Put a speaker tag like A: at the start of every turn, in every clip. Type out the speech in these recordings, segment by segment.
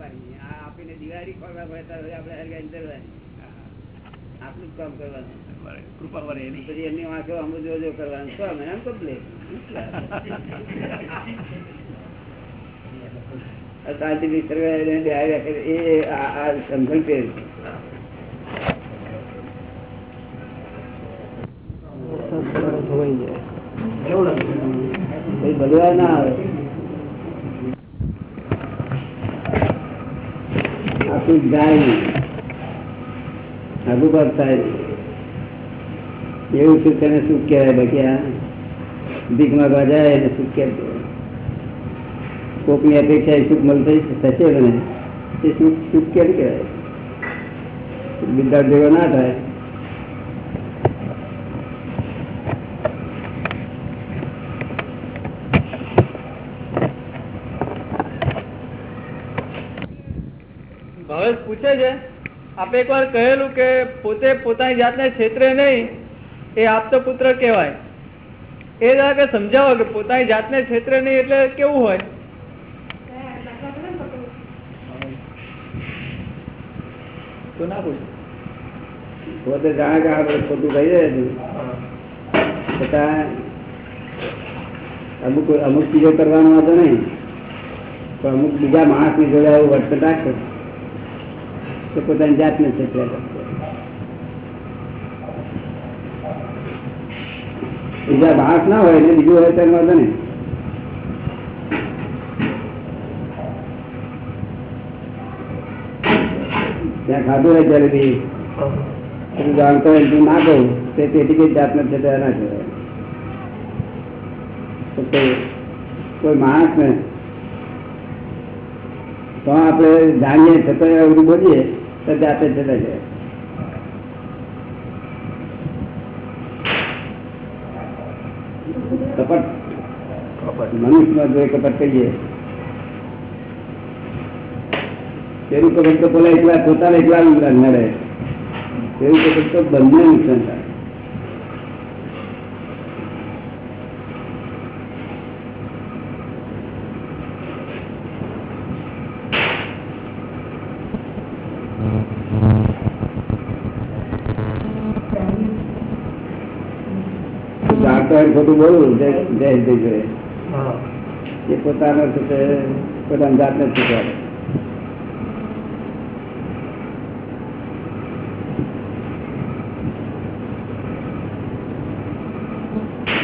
A: આપવાની આ આપીને દિવાળી ખોલવા પડે ત્યારે આપણે કરવાની જ કામ કરવાનું.
B: કૃપા એની.
A: પછી એમની વાંચો અમુ જો જો કરવાનું. તો અમે એમ કમ્પ્લેટ. એ આ આ સમજણ કે ભગવાન ના આવે? જાય આગુ થાય એવું સુખ એને સુખ કહેવાય બાકી આ? ભીખમાં બાજાય એને સુખ કહેવાય? કોકની અપેક્ષા એ સુખ મળતી થશે ને. એ સુખ સુખ કેમ કહેવાય? વિદ્યા જેવો ના થાય
C: ભાવેશ પૂછે છે આપે એક વાર કહેલું કે પોતે પોતાની જાતને છેતરે નહીં, એ આપતો પુત્ર કહેવાય. એ કે સમજાવો કે પોતાની જાતને છેતરે નહીં એટલે કેવું હોય? તો ના પૂછ.
A: પોતે જાણે કે કહી રહ્યા છે. છતાં અમુક અમુક ચીજો કરવાનો હતો નહીં. પણ અમુક બીજા માણસની જોડે આવું વર્તન રાખે તો પોતાની જાતને કરશે બીજા માણસ ના હોય ને બીજું હોય તેનો વાંધો ત્યાં ખાધું હોય ત્યારે બી. તું જાણતો ના કહું. તે તેથી કઈ જાતને છેતરા તો આપણે જાણીએ, છતાં એવું બોલીએ. તો જાતે જતા જાય કપટ. મનુષ્યમાં જોઈએ કપટ કહીએ. તેનું કપટ તો પેલા એકલા પોતાને એકલા નડે. તેવું કપટ તો બંને નુકસાન થાય. જાણતો હોય ખોટું બોલવું જય જય જય જોઈએ એ પોતાનો છે તે પોતાની જાતને જ શીખવાડે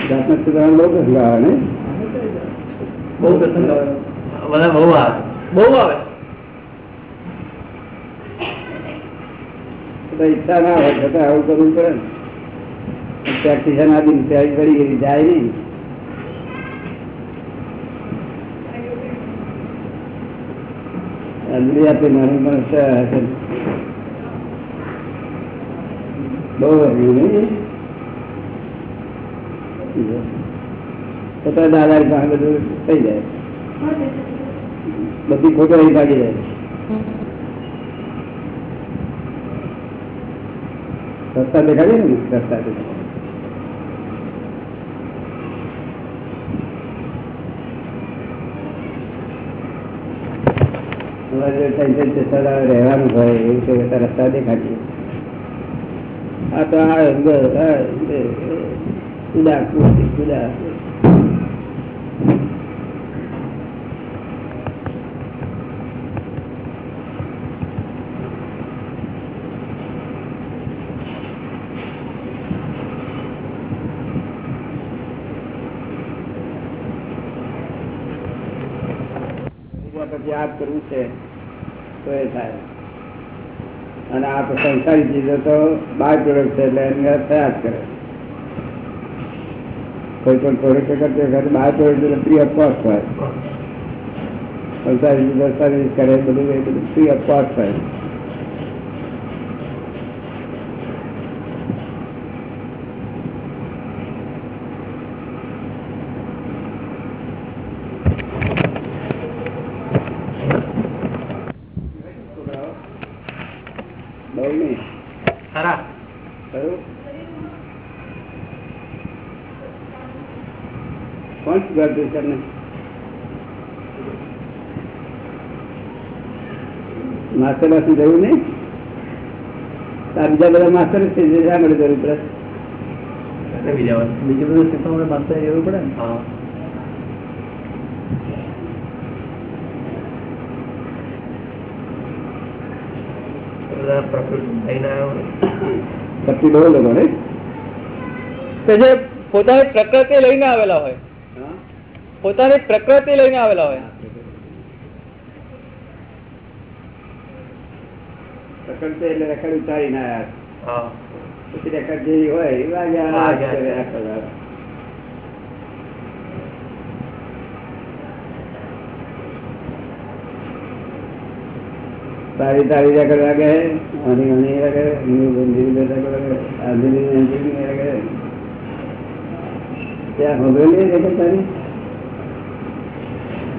A: જાતને શીખવાનું બહુ કશું આવે ને
C: બહુ પ્રસંગ આવે
B: બધા બહુ આવે
C: બહુ આવે
A: તો ઈચ્છા ના હોય છતાં આવું કરવું પડે ને પ્રેક્ટિશન આપીને તૈયારી કરી ગઈ જાય નહીં અંજલી આપી નાની પણ હશે બહુ આવ્યું નહીં છતાં દાદા પાસે બધું થઈ જાય બધી ખોટો અહીં ભાગી જાય રસ્તા દેખાડીએ ને રસ્તા દેખાડીએ તમારે જો ટેન્શન છે સદા રહેવાનું હોય એવું છે રસ્તા દેખાડીએ. આ તો આ ઉદાસ આ યાદ કરવું છે, તો એ થાય. અને આ સંસારી ચીજો તો બાય પ્રોડક્ટ છે એટલે એની થયા જ કરે. કોઈ પણ પ્રોડક્ટ કરતી વખતે બાય પ્રોડક્ટ એટલે ફ્રી ઓફ કોસ્ટ હોય. સંસારી ચીજો સર્વિસ કરે, બધું એ બધું ફ્રી ઓફ કોસ્ટ હોય બહુ નહીં
B: ખરા
A: ખરું છે તમને માસ્ટર પાસે જવું નહીં? આ બીજા બધા માસ્ટર છે જે શા માટે જરૂર પડે?
B: બીજા
C: બધું શીખવા માટે માસ્ટર જરૂર પડે? ને
B: હા. બધા પ્રકૃતિ
A: બહુ લોકો ને
C: કે પોતાની પ્રકૃતિ લઈને આવેલા હોય પોતાની પ્રકૃતિ લઈને આવેલા હોય
A: પ્રકૃતિ એટલે રેકડ ઉતારી ના આવ્યા
B: હા.
A: પછી રેકડ જેવી હોય એ વાગ્યા
B: વાગ્યા.
A: કરે આખો દાડો. તારી તારી રેકડ વાગે આની આની વાગે એની બંધી રેકડ વાગે આંધળી આંધળી વાગે ત્યાં સાંભળેલી રેકડ તારી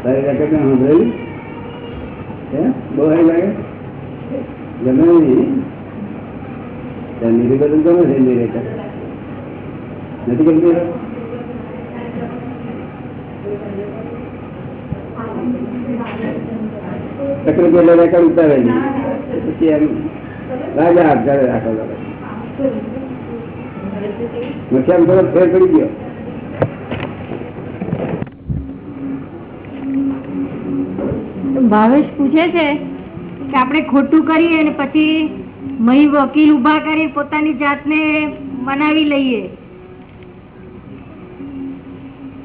A: તારી રેકડ ને સાંભળેલી? બહુ સારી લાગે? ગમે નહીં ત્યાં નીરી બધું ગમે છે એની રેકડ નથી ગમતી? પ્રકૃતિ એટલે રેકડ ઉતારેલી પછી એમ રાજા હાથ કરે દાડો. આમ થોડો ફેર પડી ગયો.
D: ભાવેશ પૂછે છે કે આપણે ખોટું કરીએ અને પછી મહી વકીલ ઊભા કરી પોતાની જાતને મનાવી લઈએ.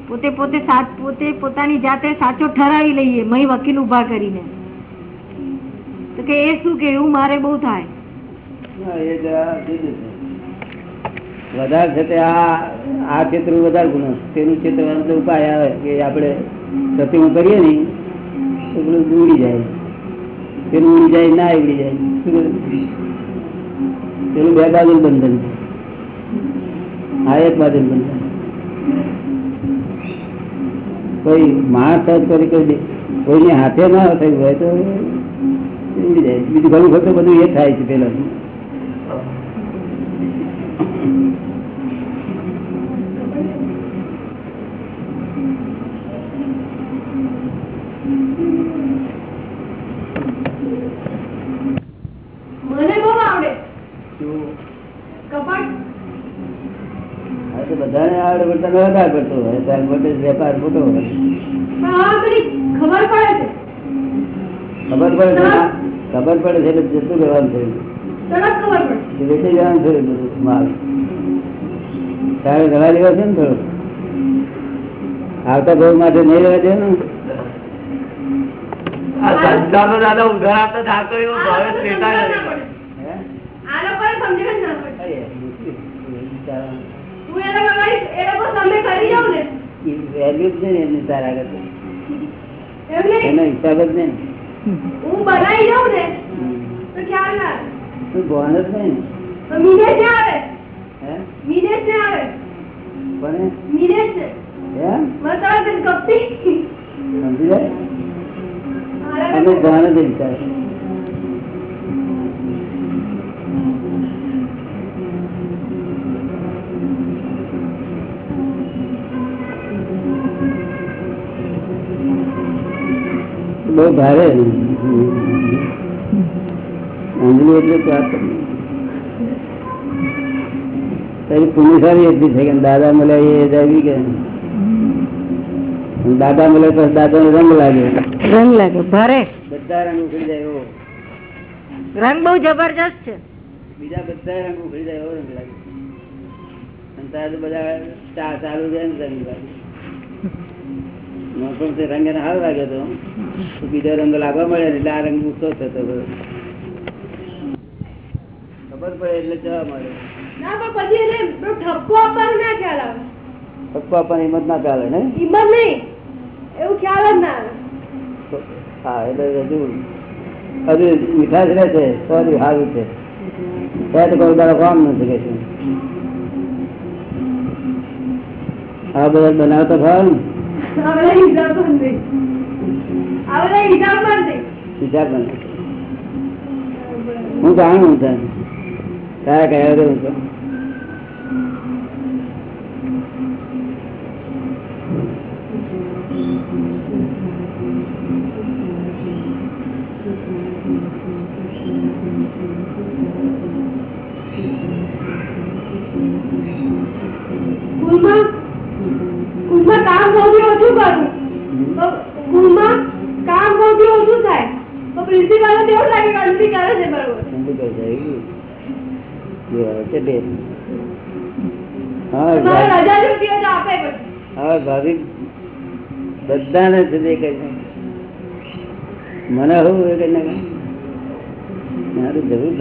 D: પોતે પોતે પોતે પોતાની જાતે સાચો ઠરાવી લઈએ, મહી વકીલ ઊભા કરીને. તો કે એ શું કે, એવું મારે બહુ થાય.
A: વધારે છે તે આ ક્ષેત્ર વધારે ગુનો તેનું ક્ષેત્ર ઉપાય આવે કે આપણે સતીમાં કરીએ ને પેલું ઉડી જાય. પેલું ઉડી જાય, ના ઉડી જાય. પેલું બે બંધન આ એક બાજુ બંધન કોઈ માણસ કરી કોઈ હાથે ના થયું હોય તો ઉડી જાય. બીજું ઘણું ખોટું બધું એ થાય છે પેલા
D: મને બહુ આવડે
A: શું
D: કપટ
A: આ તો બધાને પણ વધારે પડતો હોય તાર મોટે વેપાર મોટો હોય.
D: ખબર પડે છે.
A: ખબર પડે છે? ના? ખબર પડે છે એટલે જતું રહેવાનું થયું. વેચી જવાનું થયું માલ. તારે દવા લેવા છે ને થોડું? આવતા ભાવ માટે નહીં રહેવા દે ને?
B: દાદા ઉધાર આપતા એવો નથી
A: value જ નહીં એમની તારા આગળ. એનો હિસાબ જ નહીં.
D: હું બનાવી જાઉં ને તો ખ્યાલ ના
A: તું ભણ જ નહીં.
D: તો મિનેશ ને આવે?
A: હે?
D: મિનેશ ને આવે?
A: પણ
D: મિનેશ ને
A: હે?
D: મતલબ કપટી
A: સમજી જાય? અને ભણ જ વિચાર બહુ ભારે. અંજલી એટલે ત્યાર તારી પુણ્ય સારી એટલી છે કે દાદા મળે એ જાવી કે દાદા મળે તો દાદા રંગ લાગે.
D: રંગ લાગે ભારે.
A: બધા રંગ ઉખડી જાય એવો.
D: રંગ બહુ જબરજસ્ત છે.
A: બીજા બધા રંગ ઉખડી જાય એવો રંગ લાગે. અને તારે બધા ચાલુ જાય ને રંગ લાગે. મોસમ રંગ એને સારો લાગ્યો તો. તો બીજો રંગ લાગવા મળે એટલે આ રંગ ઉઠતો થતો. ખબર પડે એટલે જવા મળે.
D: ના પણ પછી એને પેલો ઠપકો આપવાનો ના ખ્યાલ આવે.
A: પપ્પા પણ હિંમત ના ચાલે ને?
D: હિંમત નહીં. એવું ખ્યાલ જ ના આવે.
A: હા એટલે હજુ હજુ મીઠાશ રહે છે સોરી સારું છે. ત્યાં તો કોઈ દાડો કામ નથી કે છે આ બધા બનાવતા ભાવ ને?
D: આ બધા હિસાબ પણ નહીં આ બધા.
A: વિચાર બને હું જાણું તારા કયા રહ્યું છું ભાભી બધાને છે કહે છે. મને હું એ કઈ મારું જરૂર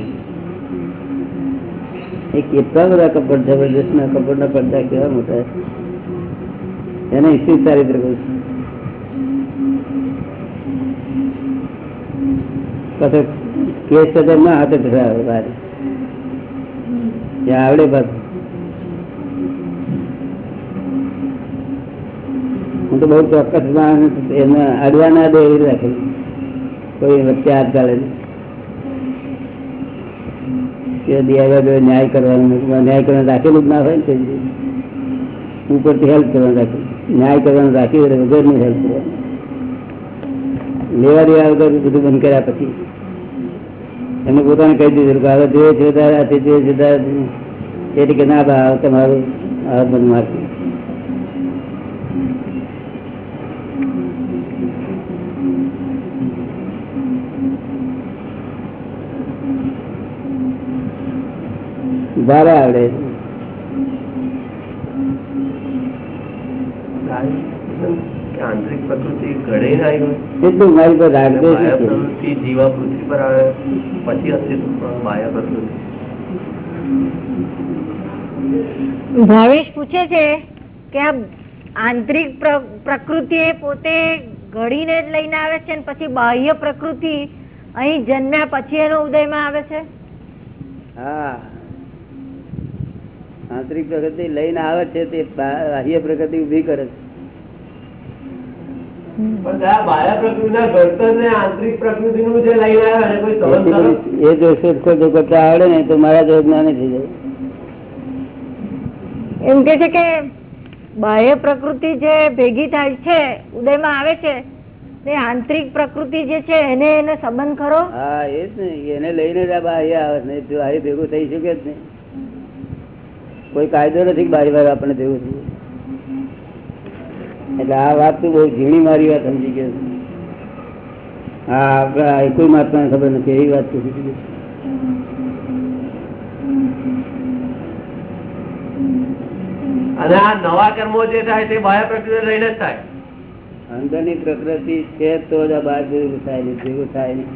A: એ કેટલા બધા કપડ જબરદસ્ત ના કપડ ના પડદા કેવા મોટા એને ઈચ્છિત ચારિત્ર કહું છું. પછી કેસ કદર ના હાથે ધરાવે બારે. ત્યાં આવડે પાછું હું તો બહુ ચોક્કસ એને અડવા ના દે એવી રાખેલું કોઈ વચ્ચે હાથ ચાલે ન્યાય કરવાનો ન્યાય કરવાનું રાખેલું જ ના હોય ને ઉપરથી હેલ્પ કરવાનું રાખેલું ન્યાય કરવાનું રાખ્યું વગર વગરનું હેલ્પ કરવાનું. લેવા દેવા વગર બધું બંધ કર્યા પછી. એમને પોતાને કહી દીધું કે હવે જોઈએ છે તારે જોઈએ છે એટલે કે ના બા તમારું, આ બંધ મારશું. આવડે
B: આંતરિક પ્રકૃતિ ઘડે ના આવી હોય
A: એટલું મારી પર રાખજો
B: બાહ્ય જીવા પૃથ્વી પર આવે પછી અસ્તિત્વ બાહ્ય પ્રકૃતિ
D: ભાવેશ પૂછે છે કે આ આંતરિક પ્રકૃતિ એ પોતે ઘડીને જ લઈને આવે છે ને પછી બાહ્ય પ્રકૃતિ અહીં જન્મ્યા પછી એનો ઉદયમાં આવે છે?
A: હા. આંતરિક પ્રગતિ લઈને આવે છે તે બાહ્ય પ્રગતિ ઊભી કરે છે.
B: પણ આ બાહ્ય પ્રકૃતિના ઘડતર ને આંતરિક પ્રકૃતિનું જે લઈને આવે એને કોઈ સંબંધ ખરો?
A: એ જો શોધખોળ કરતા આવડે ને તો મારા જો જ્ઞાન થઈ જાય.
D: એમ કે છે કે બાહ્ય પ્રકૃતિ જે ભેગી થાય છે ઉદયમાં આવે છે તે આંતરિક પ્રકૃતિ જે છે એને એને સંબંધ ખરો?
A: હા એ જ ને એને લઈને જ આ બાહ્ય આવે છે બાહ્ય ભેગું થઈ શકે જ નહીં. કોઈ કાયદો નથી બારી વાર આપણે ભેગું છે. એટલે આ વાત તું બહુ ઝીણી મારી વાત સમજી ગયો હા આપડા કોઈ મહાત્માને ખબર નથી એવી વાત દીધી
B: અને આ નવા કર્મો જે થાય તે બાહ્ય પ્રકૃતિ લઈને જ થાય.
A: અંદરની પ્રકૃતિ છે તો જ આ બહાર ભેગું થાય નહીં ભેગું થાય નહીં.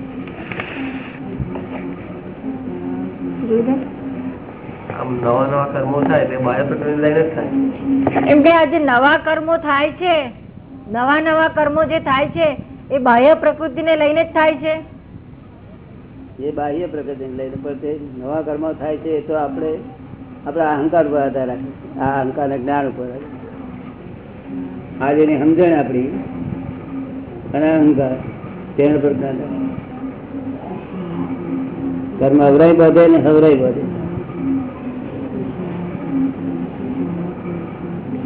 B: આમ નવા નવા કર્મો થાય તે બાહ્ય લઈને જ થાય.
D: એમ કે આ નવા કર્મો થાય છે નવા નવા કર્મો જે થાય છે એ બાહ્ય પ્રકૃતિને લઈને જ થાય છે?
A: એ બાહ્ય પ્રકૃતિને લઈને પણ તે નવા કર્મ થાય છે એ તો આપણે આપણા અહંકાર ઉપર આધાર રાખે આ અહંકાર જ્ઞાન ઉપર આજે જેની સમજણ આપણી અને અહંકાર તેના પર જ્ઞાન કર્મ અવરાય બધે ને હવરાય બધે.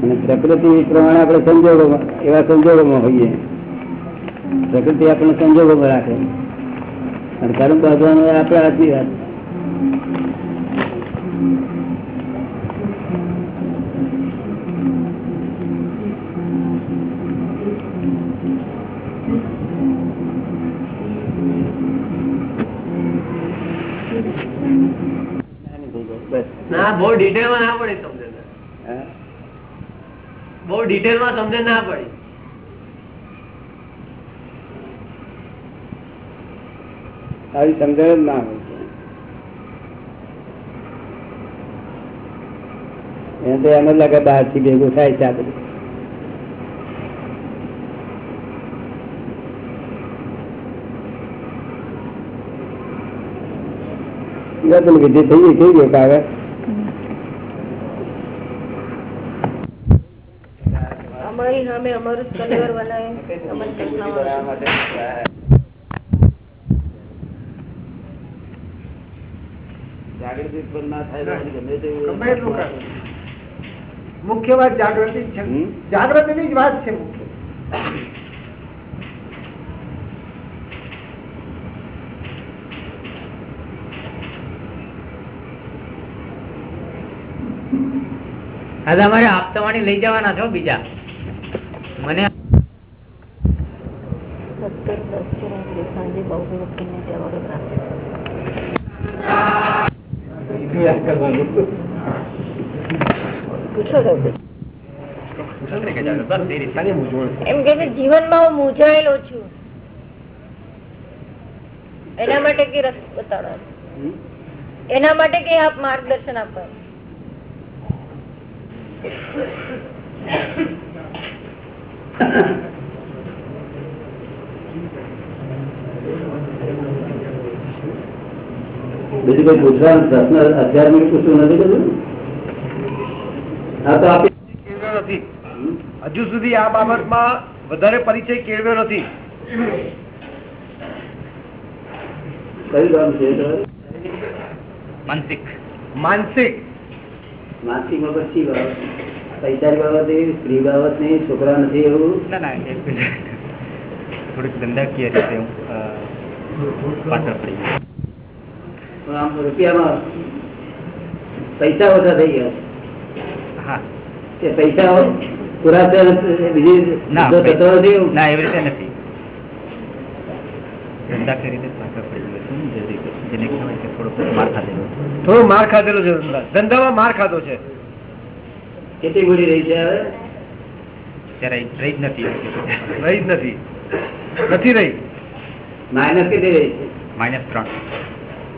A: અને પ્રકૃતિ પ્રમાણે આપણે સંજોગોમાં, એવા સંજોગોમાં હોઈએ. પ્રકૃતિ આપણને સંજોગોમાં રાખે. અને કર્મ બાંધવાનું આપણે આજની વાત.
B: ના, બહુ ડિટેલમાં ના પડે
A: હા
B: બહુ ડિટેલમાં તમને ના પડી.
A: આવી સમજણ ના હોય. તો એમ જ લાગે બહારથી ભેગું થાય છે આ બધું. યા પેલી વિધિ થઈ ગઈ, થઈ ગયો કાગળ?
D: અમારી અમારું કલેવર બનાવે.
A: જાગૃતિ ઉત્પન્ન ના થાય ગમે તેવું
E: ગમે એટલું કરે. મુખ્ય વાત જાગૃતિ છે.
A: જાગૃતિ
E: ની જ વાત છે મુખ્ય.
C: આજે અમારે આપતાવાણી લઈ જવાના છો બીજા મને
D: સત્તર દસ છે રાત્રે સાંજે બહુ વકીલને ત્યાં વડોદરા પૂછો તો એમ કે જીવનમાં હું મૂંઝાયેલો છું એના માટે કઈ રસ બતાડો એના માટે કઈ આપ માર્ગદર્શન આપો
A: બીજું કોઈ પૂછવાનું પ્રશ્ન અત્યારે મેં પૂછવું નથી કર્યું હા તો આપી
E: નથી. હજુ સુધી આ બાબતમાં વધારે પરિચય કેળવ્યો નથી.
A: કયું ગામ છે
C: માનસિક.
E: માનસિક.
A: માનસિક બાબત શી બાબત. પૈસાની બાબત એવી સ્ત્રી બાબત નહીં છોકરા નથી એવું?
C: ના ના થોડીક ધંધાકીય રીતે હું પાછળ પડી
A: પણ આમ રૂપિયામાં પૈસા ઓછા થઈ ગયા છે. પૈસા પૂરા બીજી થતો નથી
C: ના એવી રીતે નથી. ખાધેલો
E: થોડો માર ખાધેલો છે ધંધામાં માર ખાધો છે.
A: કેટલી મૂડી રહી છે હવે?
C: રહી જ નથી.
E: રહી જ નથી. નથી રહી.
A: માઇનસ કેટલી રહી છે?
C: માઇનસ ત્રણ.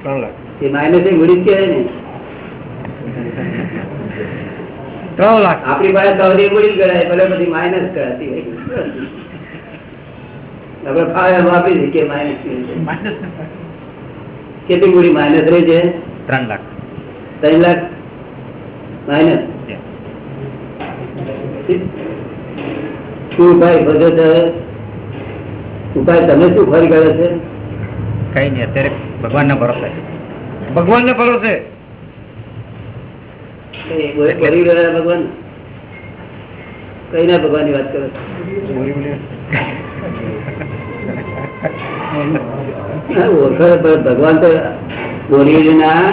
E: ત્રણ લાખ.
A: એ માઇનસ એ મૂડી કહેવાય ને.
E: ત્રણ લાખ.
A: આપણી પાસે સૌથી મૂડી ગણાય ભલે બધી માઇનસ કરાતી આપણે ફાવે એમ આપી દે કે માઇનસ કેટલી મૂડી માઇનસ રહી છે?
C: ત્રણ લાખ.
A: ત્રણ લાખ માઇનસ. શું ભાઈ બધો છે? ઉપાય તમે શું ફરી ગયો છે?
C: કઈ નહીં અત્યારે ભગવાનના ભરોસે.
E: ભગવાન ને ભરોસે
A: ભગવાન. કઈ ના ભગવાનની વાત કરો ભગવાન તો બોલી ના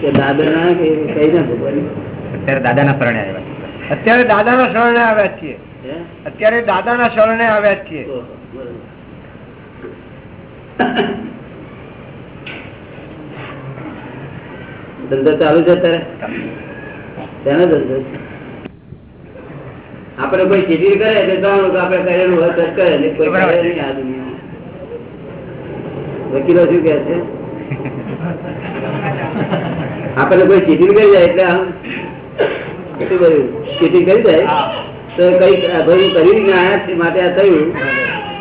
A: કે દાદા ના કે કઈ ના ભગવાન
C: અત્યારે દાદાના શરણે આવ્યા
E: અત્યારે દાદાના શરણે આવ્યા જ છીએ.
A: અત્યારે
E: અત્યારે દાદાના શરણે આવ્યા જ છીએ
A: ઓહો, બરોબર. ધંધો ચાલુ છે અત્યારે? તેનો ધંધો છે. આપણે કોઈ ચીટી કરે એટલે જાણો કે આપડે કરેલું હોય તો કરે ને કોઈ કરે નહીં આ દુનિયામાં. વકીલો શું કે છે? આપણે કોઈ ચીટી કરી જાય એટલે આમ શું કર્યું ચીટી કરી જાય? તો કઈ ભર્યું કર્યું ના માટે આ થયું.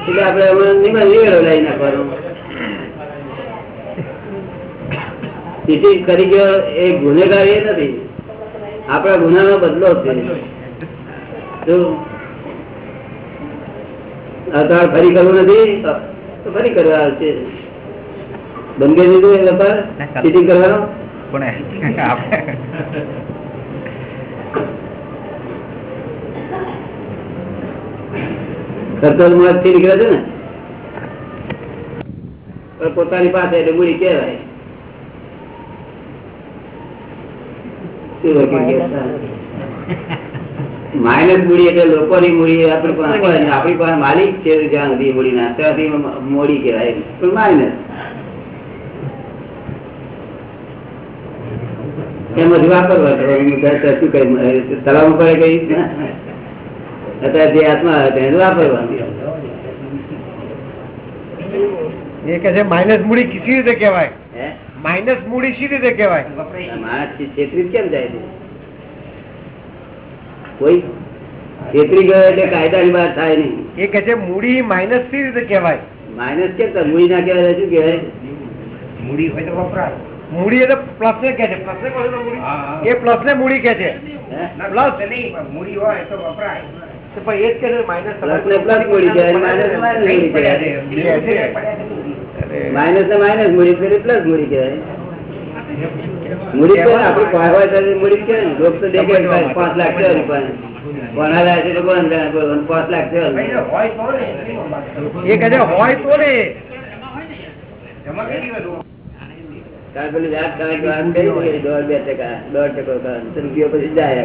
A: એટલે આપણે નિવેડો લઈ નાખવાનો. ચીટી કરી ગયો એ ગુનેગાર એ નથી. આપણા ગુનાનો બદલો છે. જો અત્યારે ફરી કરવું નથી? તો ફરી કરવા આવશે. બંધ દીધું એ વેપાર ચીટિંગ કરવાનો? ખર્ચો મુળત નીકળે છે ને? પણ પોતાની પાસે એટલે મૂડી કહેવાય શું વકીલ કે માઇનસ મૂડી. એટલે લોકોની મૂડી આપણી આપણી પાસે માલિક છે જ્યાં સુધી મૂડી ના ત્યાં સુધી મૂડી કહેવાય. પણ માઇનસ. એમાંથી વાપરવા કરવાનું. સલામ કરે કઈ અત્યારે જે આત્મા આવે વાપરવાની.
E: એ કે છે માઇનસ મૂડી કઈ રીતે કહેવાય?
A: હે?
E: માઇનસ મૂડી શી રીતે કહેવાય.
A: માણસ છેતરી કેમ જાય છે? કોઈ? છેતરી ગયો એટલે કાયદાની વાત થાય નહીં.
E: એ કે છે મૂડી માઇનસ શી રીતે કહેવાય.
A: માઇનસ કેમ? મૂડી ના કહેવાય શું કહેવાય?
C: મૂડી હોય તો વપરાય.
E: મૂડી એટલે પ્લસ ને કે છે. પ્લસ ને કહો મૂડી? એ પ્લસ ને મૂડી કે છે. પ્લસ નહીં મૂડી હોય તો વપરાય. પણ એ જ કે માઇનસ
A: પ્લસ ને પ્લસ મૂડી કહેવાય. માઇનસ મૂડી કહેવાય. માઇનસ ને માઇનસ મૂડી ફેરી પ્લસ મૂડી કહેવાય. મૂડી તો આપડે હોય તો મૂડી કહેવાય ને. લોક તો દેખે પાંચ લાખ છે. કોના લાખ છે તો કોણ પાંચ લાખ છે
E: એ કે હોય તો ને
A: કારણ પેલી વ્યાજ ખાવા કે વાત કરી ને કે દોઢ બે ટકા દોઢ ટકો. તો પછી જાય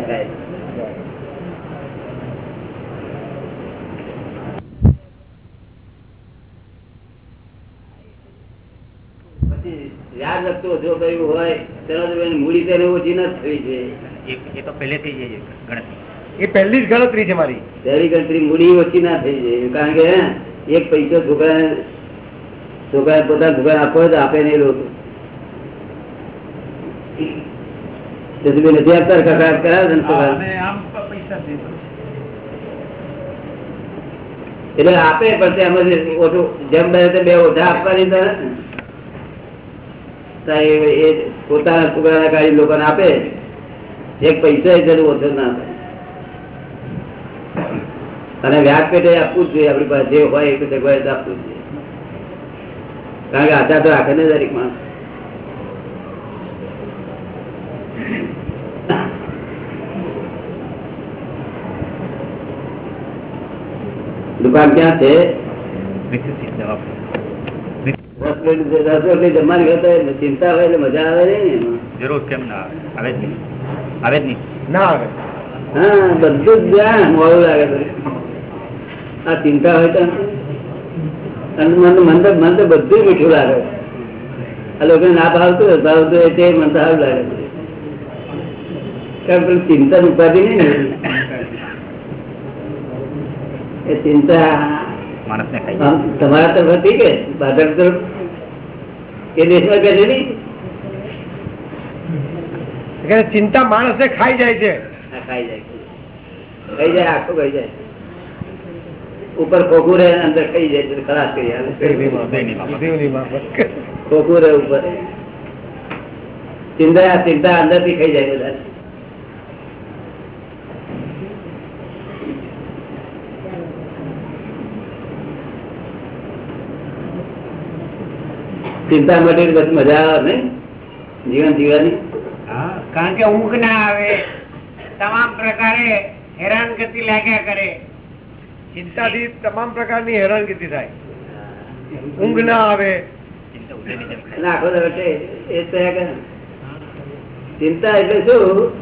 A: વ્યાજ વસ્તુ ઓછો કર્યું હોય તેનો મૂડી તેને ઓછી ન થઈ છે
F: એ તો પહેલેથી જ ગણતરી.
E: એ પહેલી જ ગણતરી છે મારી.
A: પહેલી ગણતરી મૂડી ઓછી ના થઈ જાય કારણ કે એક પૈસો છોકરા છોકરા પોતાના છોકરા આપો તો આપે નહીં લોકો. નથી આપતા કકડાટ કરાવે ને છોકરા એટલે આપે પણ એમાં ઓછું જેમ બે ઓછા આપવાની તો એ પોતાના કાઢી લોકોને આપે એક પૈસા તેનું ઓછો ના અને વ્યાજ પેટે આપવું જ જોઈએ, આપણી પાસે જે હોય એ તો આપવું જોઈએ. કારણ કે આધાર તો રાખે ને દરેક માણસ. દુકાન ક્યાં છે?
F: વિકસિત જવાબ
A: રસોઈ રસોઈ જમવાની કરતા ચિંતા હોય એટલે મજા આવે નહીં
F: જરૂર કેમ ના આવે? આવે જ નહીં. આવે જ નહીં.
E: ના આવે.
A: હા બધું જ જ્યાં મોડું લાગે આ ચિંતા હોય તો અને મન તો- મન તો મન તો બધું મીઠું લાગે આ લોકો ના ભાવતું હોય, ભાવતું હોય તે મન તો સારું લાગે છે. કારણ કે ચિંતા ની ઉપાધિ નહીં ને. એ ચિંતા
F: માણસને ખાઈ
A: તમારા તરફ હતી કે બાદર તરફ? એ દેશમાં કે છે નહીં
E: કે ચિંતા માણસને ખાઈ જાય છે.
A: ખાઈ જાય. ખાઈ જાય આખો ખાઈ જાય. ઉપર ખોખું રહે અંદર ખાઈ જાય ખલાસ કરી આવે. ખોખું રહે ઉપર. ચિંતા ચિંતા અંદરથી ખાઈ જાય બધા ચિંતા માટે બસ મજા આવે ને? જીવન જીવવાની?
G: કારણ કે ઊંઘ ના આવે. તમામ પ્રકારે હેરાનગતિ લાગ્યા કરે.
E: ચિંતાથી તમામ પ્રકારની હેરાનગતિ થાય. ઊંઘ ના આવે.
A: આખો એ ચિંતા એટલે શું?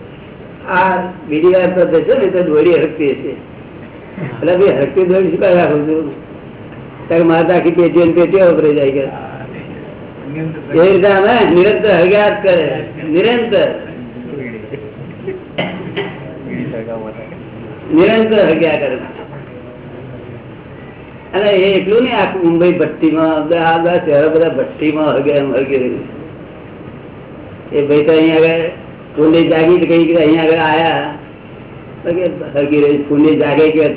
A: આ બીજી વાર તો જશે ને તો દોડી હરકતી હશે. એટલે ભાઈ હરકતી દોડી શું રાખું છું તારે મારા આખી પેટી પેટી વપરાઈ જાય કે. એ રીતે અમે નિરંતર હરિયાત કરે, નિરંતર. નિરંતર હરગ્યા કરે. અને એ એટલું ને આખું મુંબઈ ભટ્ટીમાં આ બધા શહેરો બધા ભટ્ટીમાં હગ્યા હરગી એ ભાઈ તો અહીંયા આગળ ફૂલે જાગી તો કઈ અહીંયા આગળ આયા. હગી રહી ફૂલે જાગે કે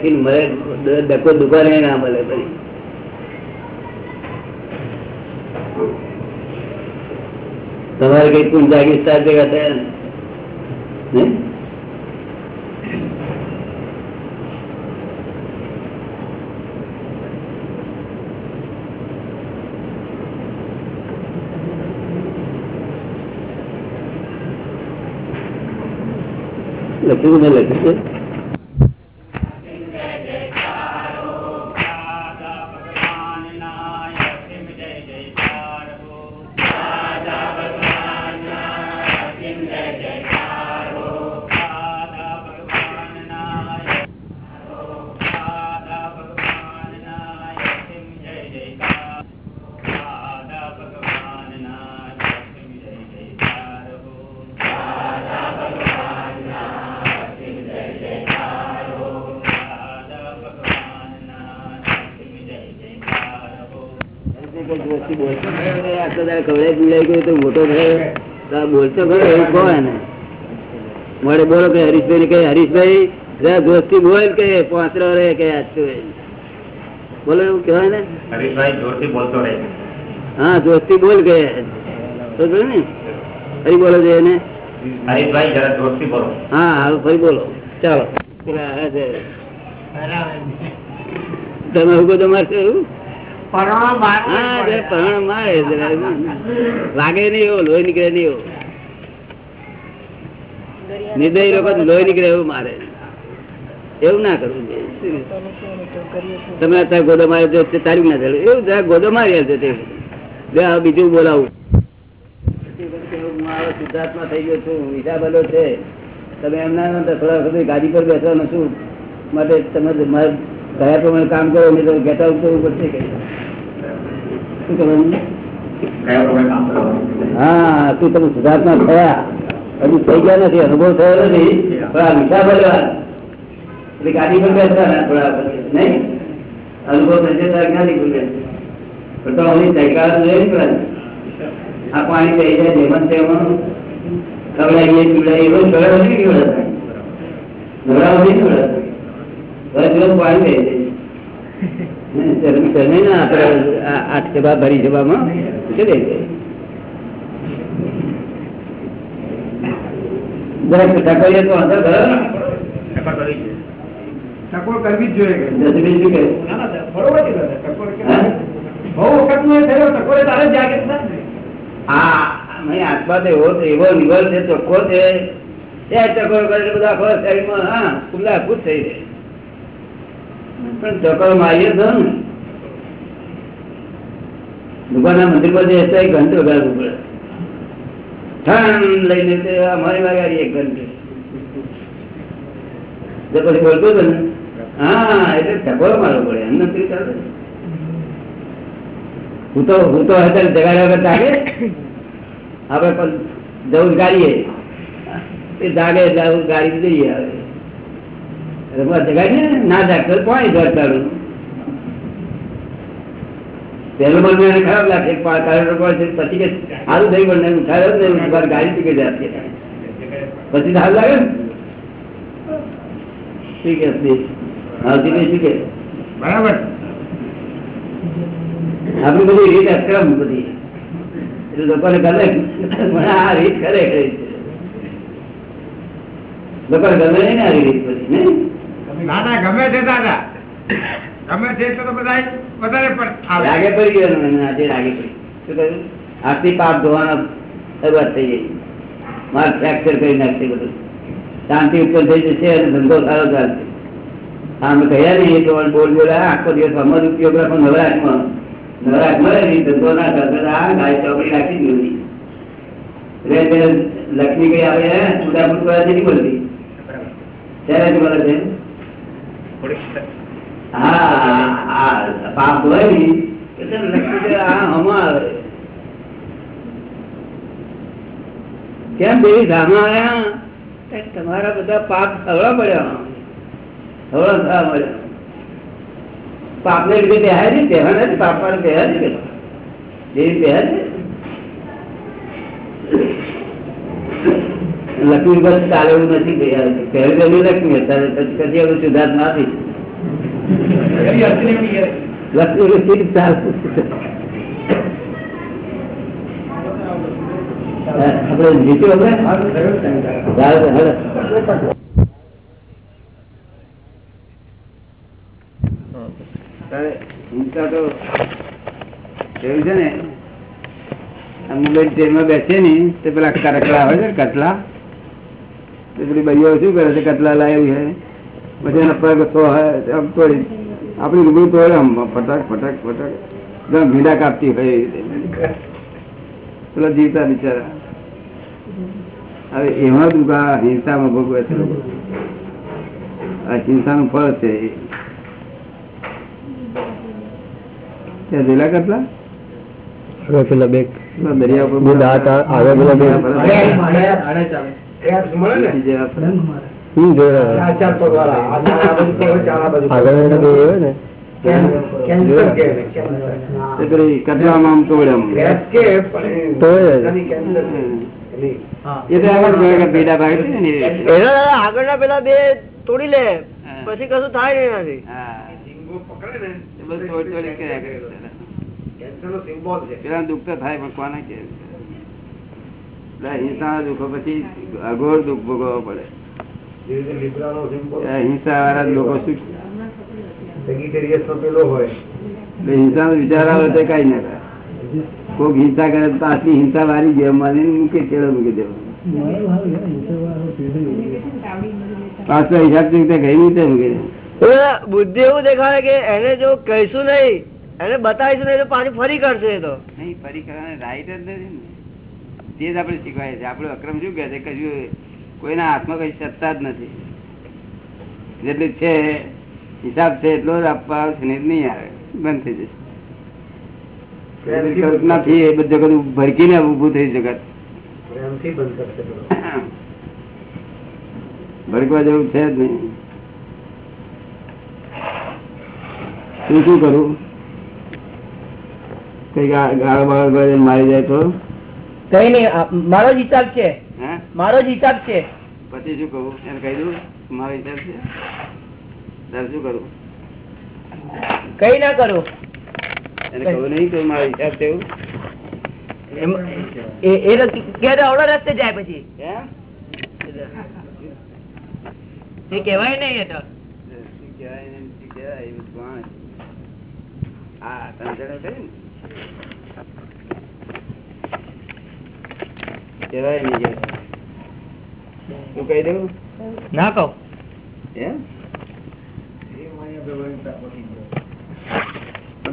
A: દ- ડકો દુકાને ના મળે પછી તમારે કઈ કુંડ જાગી સાત ભેગા થયા ને? નહીં? લખ્યું ને લખ્યું છે બોલો કે હરીશભાઈ ને કહે હરીશભાઈ દોસ્તી બોલ કે પાંચરો રે કે બોલો એવું કેવાય ને?
F: હરીશભાઈ બોલતો રહે
A: હા દોસ્તી બોલ કે. ને. ફરી બોલો છે એને.
F: હરીશભાઈ જરા દોસ્તી બોલો.
A: હા હવે ફરી બોલો. ચાલો. તમે એવું તમારે એવું.
G: પરણ
A: મારે લાગે નહીં એવો લોહી નીકળે નહીં એવો. નિર્દય લોકો લોહી નીકળે એવું મારે. એવું ના કરવું તમે અત્યારે ગોદો માર્યો તો તારીખ ના થયેલું. એવું જરા ગોદો મારી છે તે. બે બીજું બોલાવું. હું થઈ ગયો છું. હિસાબલો છે. તમે એમના થોડા વખત ગાડી પર બેસવાનો છું માટે તમે ગયા પ્રમાણે કામ કરો નહીં તો ઘેટા ઉતરવું પડશે કે શું કરવાનું હા તું તમે સુધાર્થમાં થયા? હજુ થઈ ગયા નથી, અનુભવ થયો નથી, પણ આ મીઠા ભરવા એટલે ગાડી પર બેસતા થોડા. નહીં અનુભવ થશે ત્યારે ગાડી પર. પણ તો અહીં તૈકાર જોઈએ ને આ પાણી કહી જાય જેમન તેમાં ખવડાવીએ, પીવડાવીએ એવું સરળ નહીં પીવડાવતા. ખવડાવવા નહીં પીવડાવતા. દસ દિવસ પાણી કહી જાય આઠ સભા ભરી સભામાં શું દે જરાક ટકોરીએ તો અંદર કરો ને.
F: ટકોર કરવી
E: જ જોઈએ. બરોબર? બહુ વખતનો એ થયો, ટકોરે તારે જ જાગે જ થાય ને.
A: આત્મા તો એવો એવો નિવલ છે ચોખ્ખો છે. એ ટકોર કરે બધા આખો શરીરમાં હા ખુલ્લા ખુશ થઈ જાય. પણ ટકોર મારીએ તો ને. ભગવાનના મંદિર પર જે ઘંટ વગાડવું પડે. લઈને વગાડી એક ઘંટ પછી બોલતો હતો ને, હા, એટલે ટકોર મારો પડે, એમ નથી ચાલે હું તો હું તો અત્યારે જગાડ્યા વગર જાગે આપણે પણ જવું ગાડીએ. એ જાગે એટલે ગાડી જઈએ હવે. જગાડીએ ને જાગતો તો ઘર જગાડતાડું પહેલો મને ખરાબ લાગે. પા- કારણ કે પછી પછી કે સારું થઈ પણ નહીં ઉઠાવ્યો નહીં. મારી ગાડી ચૂકી જતી પછી સારું લાગે ને. શું કે હા શું કે
E: બરાબર.
A: આપણી બધી રીત અક્રમ બધી. એટલે લોકોને ગમે. મને આ રીત કરે કરે લોકોને ગમે નહીં ને આ રીત
E: ના ના ગમે છે દાદા? ગમે છે તો તો બધા વધારે
A: રાગે પડી ગયો આજે રાગે પડી. શું કહ્યું? આરતી પાપ ધોવાના શરૂઆત થઈ ગઈ. માર ફ્રેક્ચર કરી નાખશે બધું. શાંતિ ઉત્પન્ન થઈ જશે અને ધંધો સારો ચાલશે. આમ કહ્યા નહીં એ તો બોલ બોલ્યા આખો દિવસ અમારો ઉપયોગ રાખો નવરાશમાં નવરાશ મળે નહીં ધંધો ના ચાલતો આ ગાય ચોકડી રાખી દીધી લક્ષ્મી કઈ આવે છૂટાફૂટ કરવા નથી બોલતી? ત્યારે જ બોલે છે? હા પાપ હોય ને આ કેમ દેવી ધામા તમારા બધા પાપ હવળા પડ્યા હવળા થવા પાપને લીધે બેહાય નહીં બેહા નથી પાપ છે કે દેવી છે લક્ષ્મી બસ ચાલે એવું નથી લક્ષ્મી, અત્યારે કદી એવું સુધાર નથી.
E: એવી અસલી એવી છે.
A: લક્ષ્મી સીટ ચાલુ આપણે જીત્યું આપણે ચાલો તો હેલો. તારે હિંસા તો એવું છે ને આ મુંબઈ ટ્રેનમાં બેસે ને તે પેલા કરકલા હોય છે ને કટલા તે પેલી ભાઈઓ શું કરે છે કટલા લાવી છે પછી એના પગ તો આમ તોડી. આપણી રૂબરૂ તોડે આમ ફટાક ફટાક ફટાક. એકદમ ભીડા કાપતી હોય પેલા જીવતા બિચારા. હવે એમાં દુઃખા હિંસામાં ભોગવે છે લોકો. આ હિંસાનું ફળ છે ત્યાં જેલા કેટલા?
C: પેલા બે
A: દરિયા ઉપર
C: હમ જોયા
A: પેલી
C: બે તોડી લે પછી કશું થાય નહીં
A: પેલા દુઃખ તો થાય, પણ કોને કે હિંસા દુઃખો પછી અઘોર દુઃખ ભોગવવો પડે. હિંસા વાળા લોકો શું? હિંસા વિચાર આવે તો કઈ ના થાય. કોઈક હિંસા કરે તો પાછી હિંસા વાળી ગયો મને મૂકી ચેડો મૂકી દેવો. પાછો હિસાબ ચૂકતે કઈ રીતે મૂકી.
C: બુદ્ધિ એવું દેખાડે કે એને જો કહીશું નહીં એને બતાવીશું નહીં તો પાછું ફરી કરશે તો.
A: નહીં ફરી કરવાની રાઈટ જ નથી ને. તે જ આપણે શીખવાય છે આપણે અક્રમ શું કહે છે? કશું કોઈના હાથમાં કઈ સત્તા જ નથી. જેટલી છે હિસાબ છે એટલો જ આપવા નહીં આવે. બંધ થઈ જશે. કલ્પનાથી એ બધું જગત ભરકીને ઊભું થઈ જગત.
B: પ્રેમથી બંધ કરશે બધું.
A: ભડકવા જેવું છે જ નહીં. શું શું કરું? કઈ ગા- ગાળો બાળો મારી જાય તો?
C: કઈ નઈ મારો જ હિસાબ છે. મારો જ હિસાબ છે.
A: પછી શું કહું? એને કહી દઉં મારો હિસાબ છે. તારે શું કરું
C: કઈ ના કરું.
A: એને કહું નહીં કે મારો હિસાબ એવું?
C: એ અવડો રસ્તે જાય પછી. એ કહેવાય નહીં એ તો?
A: હા તમે? કહેવાય નહીં શું કહી દઉં?
C: ના કહો.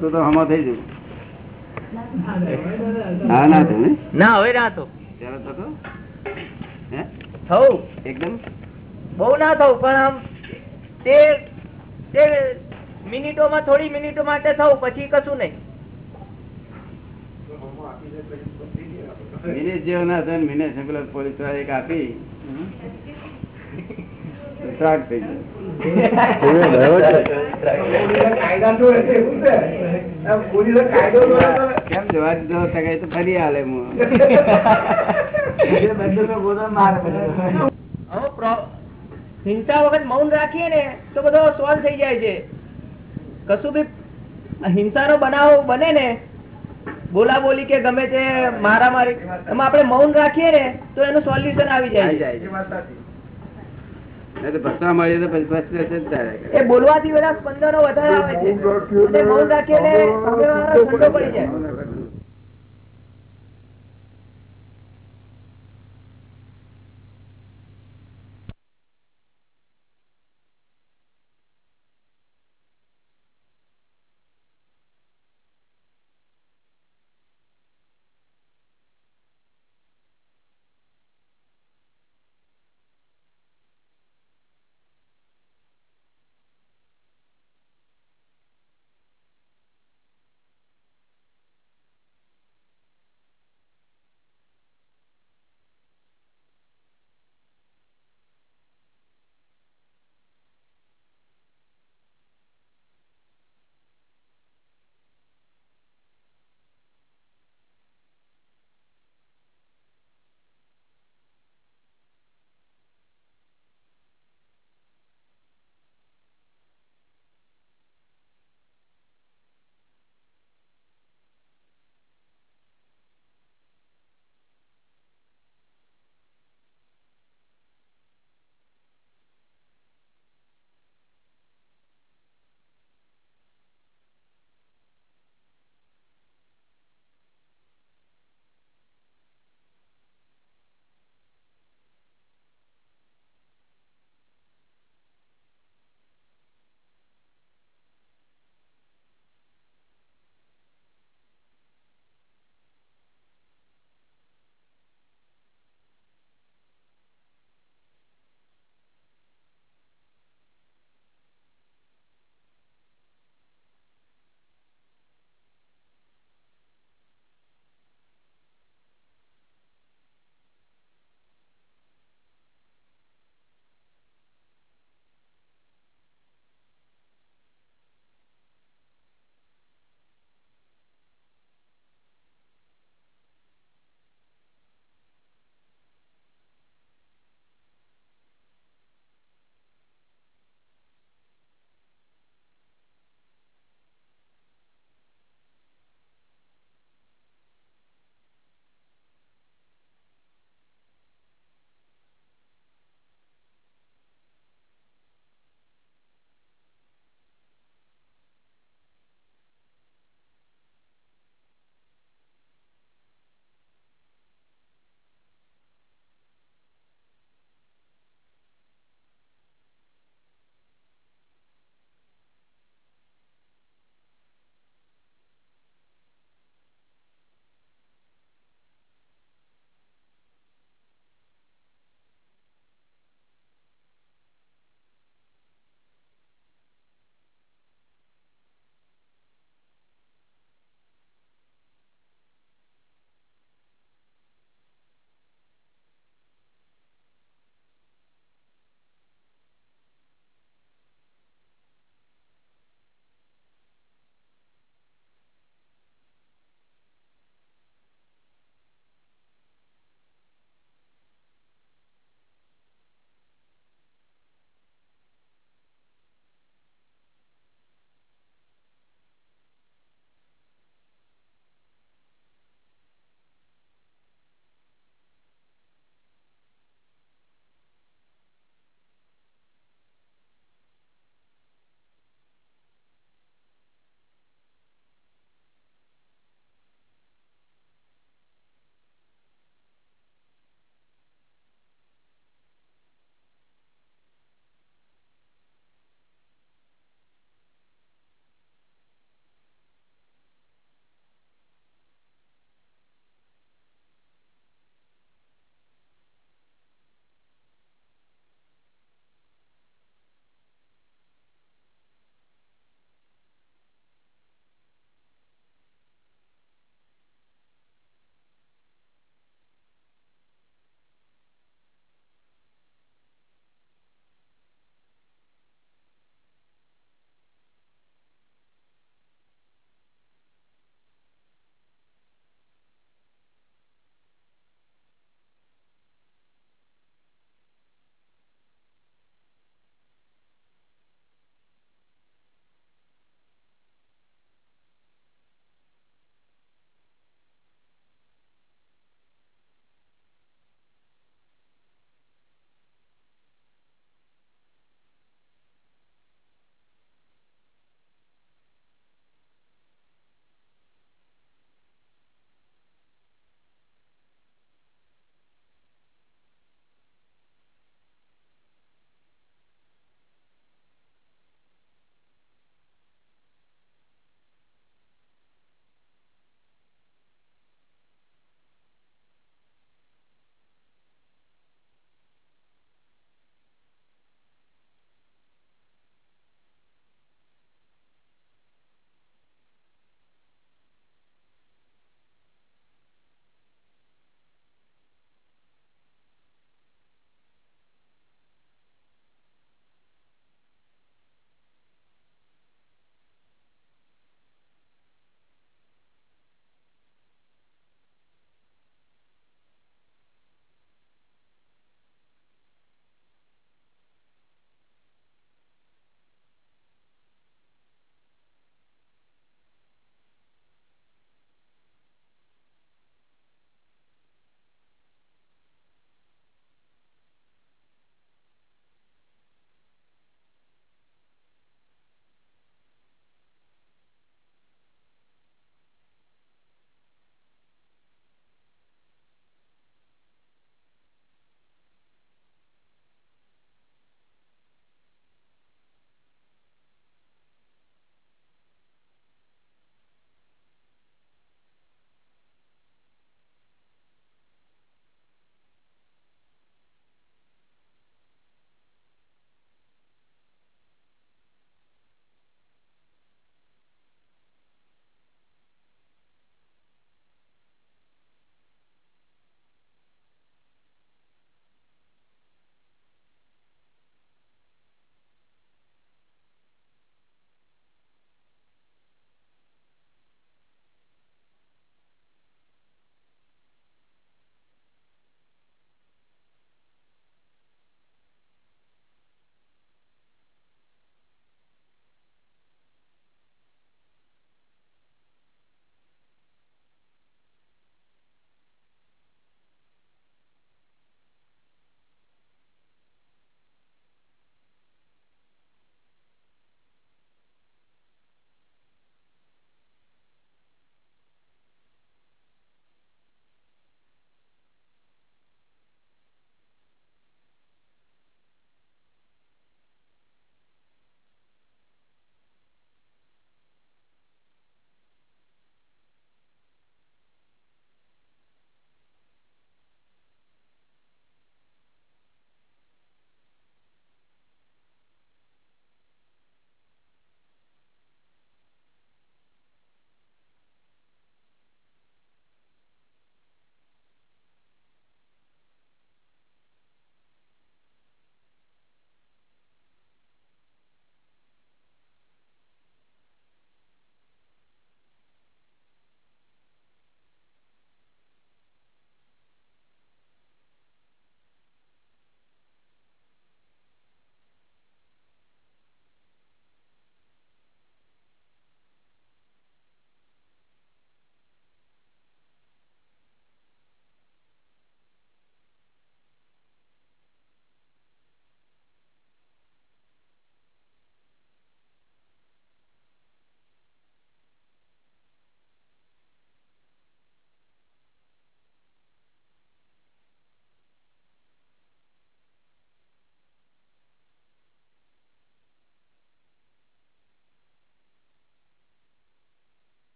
A: તું હમો થઈ જવું. હા ના થયું ના?
C: હવે ના થવું
A: ત્યારે થતો હે?
C: થવું
A: એકદમ?
C: બહુ ના થવું પણ આમ તે તે મિનિટોમાં થોડી મિનિટો માટે થવું પછી કશું નહીં.
A: મિનિટ જેવો ના થાય મિનિટ પોલીસ એક આપી. થઈ. કેમ જવા દીધો તો ફરી હાલે હું
C: હિંસા વખત મૌન રાખીએ ને તો બધો સોલ્વ થઈ જાય છે. કશું બી હિંસાનો બનાવ બને ને બોલા બોલી કે ગમે તે મારા મારી એમાં આપણે મૌન રાખીએ ને તો એનું સોલ્યુશન આવી જાય.
E: એ
C: બોલવાથી બધા સ્પંદનો વધારે આવે છે. મૌન રાખીએ ને પડી જાય.